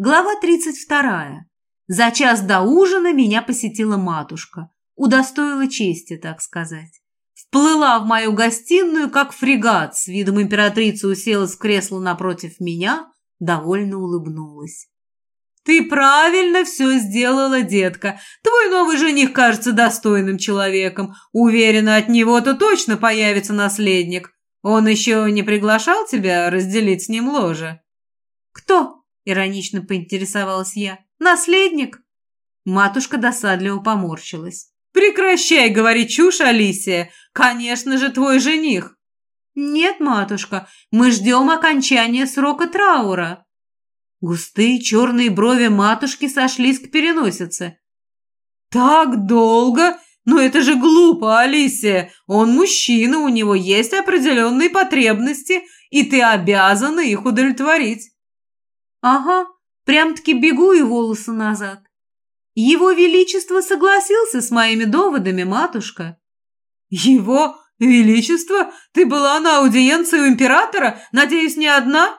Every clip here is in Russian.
Глава 32. За час до ужина меня посетила матушка. Удостоила чести, так сказать. Вплыла в мою гостиную, как фрегат, с видом императрицы уселась в кресло напротив меня, довольно улыбнулась. «Ты правильно все сделала, детка. Твой новый жених кажется достойным человеком. Уверена, от него-то точно появится наследник. Он еще не приглашал тебя разделить с ним ложе?» «Кто?» Иронично поинтересовалась я. «Наследник?» Матушка досадливо поморщилась. «Прекращай говорить чушь, Алисия! Конечно же, твой жених!» «Нет, матушка, мы ждем окончания срока траура». Густые черные брови матушки сошлись к переносице. «Так долго? Но это же глупо, Алисия! Он мужчина, у него есть определенные потребности, и ты обязана их удовлетворить». Ага, прям-таки бегу и волосы назад. Его Величество согласился с моими доводами, матушка. Его Величество? Ты была на аудиенции у императора? Надеюсь, не одна?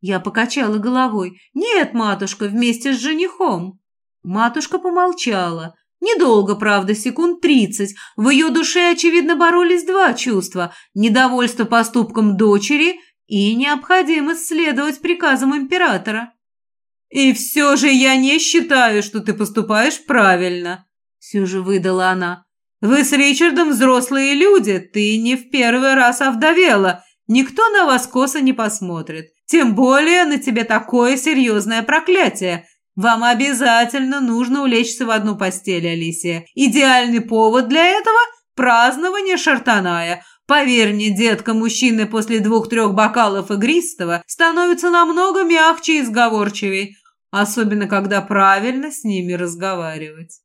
Я покачала головой. Нет, матушка, вместе с женихом. Матушка помолчала. Недолго, правда, секунд тридцать. В ее душе, очевидно, боролись два чувства. Недовольство поступком дочери и необходимость следовать приказам императора. «И все же я не считаю, что ты поступаешь правильно», – все же выдала она. «Вы с Ричардом взрослые люди, ты не в первый раз овдовела, никто на вас косо не посмотрит, тем более на тебе такое серьезное проклятие. Вам обязательно нужно улечься в одну постель, Алисия. Идеальный повод для этого – празднование Шартаная, Поверь мне, детка, мужчины после двух-трех бокалов игристого становятся намного мягче и сговорчивей, особенно когда правильно с ними разговаривать.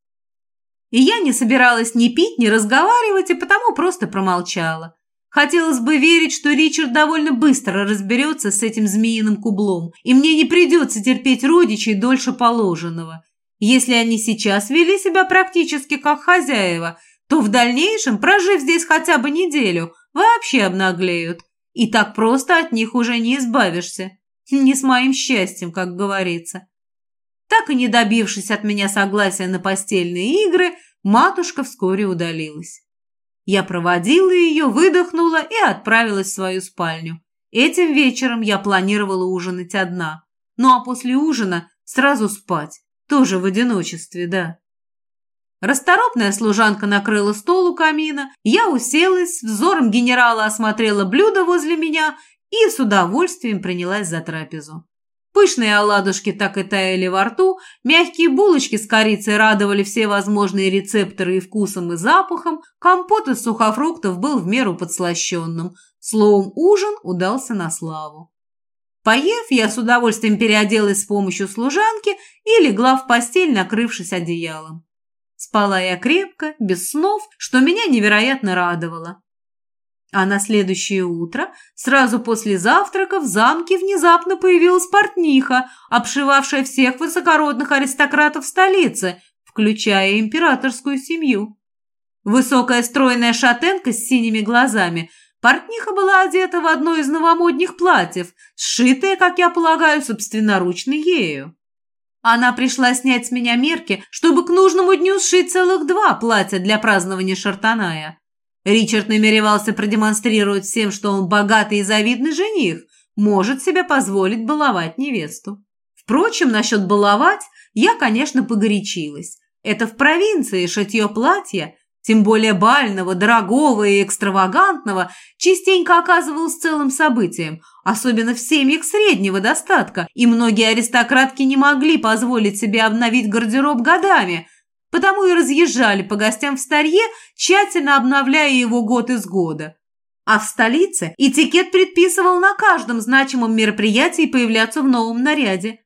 И я не собиралась ни пить, ни разговаривать, и потому просто промолчала. Хотелось бы верить, что Ричард довольно быстро разберется с этим змеиным кублом, и мне не придется терпеть родичей дольше положенного. Если они сейчас вели себя практически как хозяева – то в дальнейшем, прожив здесь хотя бы неделю, вообще обнаглеют. И так просто от них уже не избавишься. Не с моим счастьем, как говорится. Так и не добившись от меня согласия на постельные игры, матушка вскоре удалилась. Я проводила ее, выдохнула и отправилась в свою спальню. Этим вечером я планировала ужинать одна. Ну а после ужина сразу спать. Тоже в одиночестве, да. Расторопная служанка накрыла стол у камина, я уселась, взором генерала осмотрела блюдо возле меня и с удовольствием принялась за трапезу. Пышные оладушки так и таяли во рту, мягкие булочки с корицей радовали все возможные рецепторы и вкусом, и запахом, компот из сухофруктов был в меру подслащенным. Словом, ужин удался на славу. Поев, я с удовольствием переоделась с помощью служанки и легла в постель, накрывшись одеялом. Спала я крепко, без снов, что меня невероятно радовало. А на следующее утро, сразу после завтрака, в замке внезапно появилась портниха, обшивавшая всех высокородных аристократов столицы, включая императорскую семью. Высокая стройная шатенка с синими глазами, портниха была одета в одно из новомодних платьев, сшитое, как я полагаю, собственноручно ею. Она пришла снять с меня мерки, чтобы к нужному дню сшить целых два платья для празднования Шартаная. Ричард намеревался продемонстрировать всем, что он богатый и завидный жених, может себе позволить баловать невесту. Впрочем, насчет баловать я, конечно, погорячилась. Это в провинции шитье платья тем более бального, дорогого и экстравагантного, частенько оказывалось целым событием, особенно в семьях среднего достатка, и многие аристократки не могли позволить себе обновить гардероб годами, потому и разъезжали по гостям в старье, тщательно обновляя его год из года. А в столице этикет предписывал на каждом значимом мероприятии появляться в новом наряде.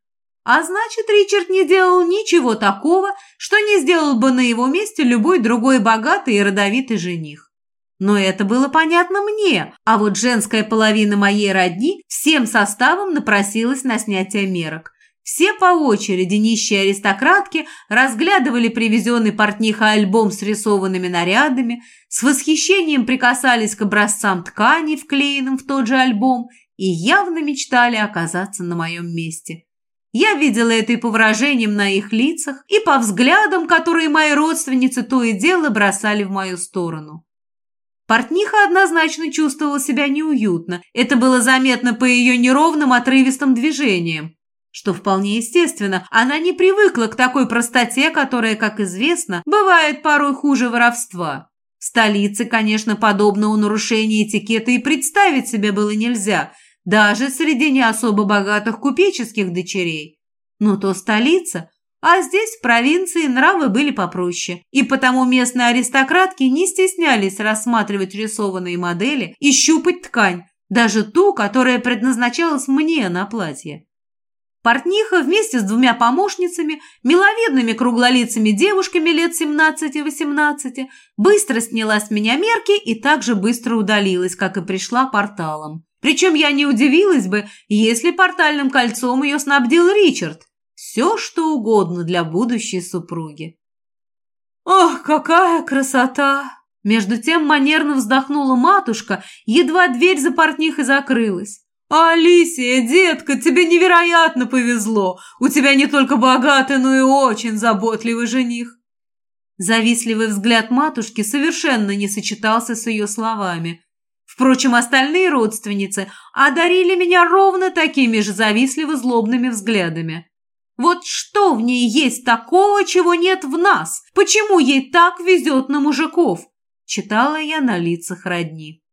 А значит, Ричард не делал ничего такого, что не сделал бы на его месте любой другой богатый и родовитый жених. Но это было понятно мне, а вот женская половина моей родни всем составом напросилась на снятие мерок. Все по очереди нищие аристократки разглядывали привезенный портниха альбом с рисованными нарядами, с восхищением прикасались к образцам тканей, вклеенным в тот же альбом, и явно мечтали оказаться на моем месте. Я видела это и по выражениям на их лицах, и по взглядам, которые мои родственницы то и дело бросали в мою сторону. Портниха однозначно чувствовала себя неуютно. Это было заметно по ее неровным отрывистым движениям. Что вполне естественно, она не привыкла к такой простоте, которая, как известно, бывает порой хуже воровства. В столице, конечно, подобного нарушения этикета и представить себе было нельзя, даже среди не особо богатых купеческих дочерей. Но то столица, а здесь, в провинции, нравы были попроще, и потому местные аристократки не стеснялись рассматривать рисованные модели и щупать ткань, даже ту, которая предназначалась мне на платье. Портниха вместе с двумя помощницами, миловидными круглолицами девушками лет 17-18, быстро сняла с меня мерки и также быстро удалилась, как и пришла порталом. Причем я не удивилась бы, если портальным кольцом ее снабдил Ричард. Все, что угодно для будущей супруги. «Ох, какая красота!» Между тем манерно вздохнула матушка, едва дверь за портнихой закрылась. «Алисия, детка, тебе невероятно повезло. У тебя не только богатый, но и очень заботливый жених». Завистливый взгляд матушки совершенно не сочетался с ее словами. Впрочем, остальные родственницы одарили меня ровно такими же завистливо-злобными взглядами. Вот что в ней есть такого, чего нет в нас? Почему ей так везет на мужиков? Читала я на лицах родни.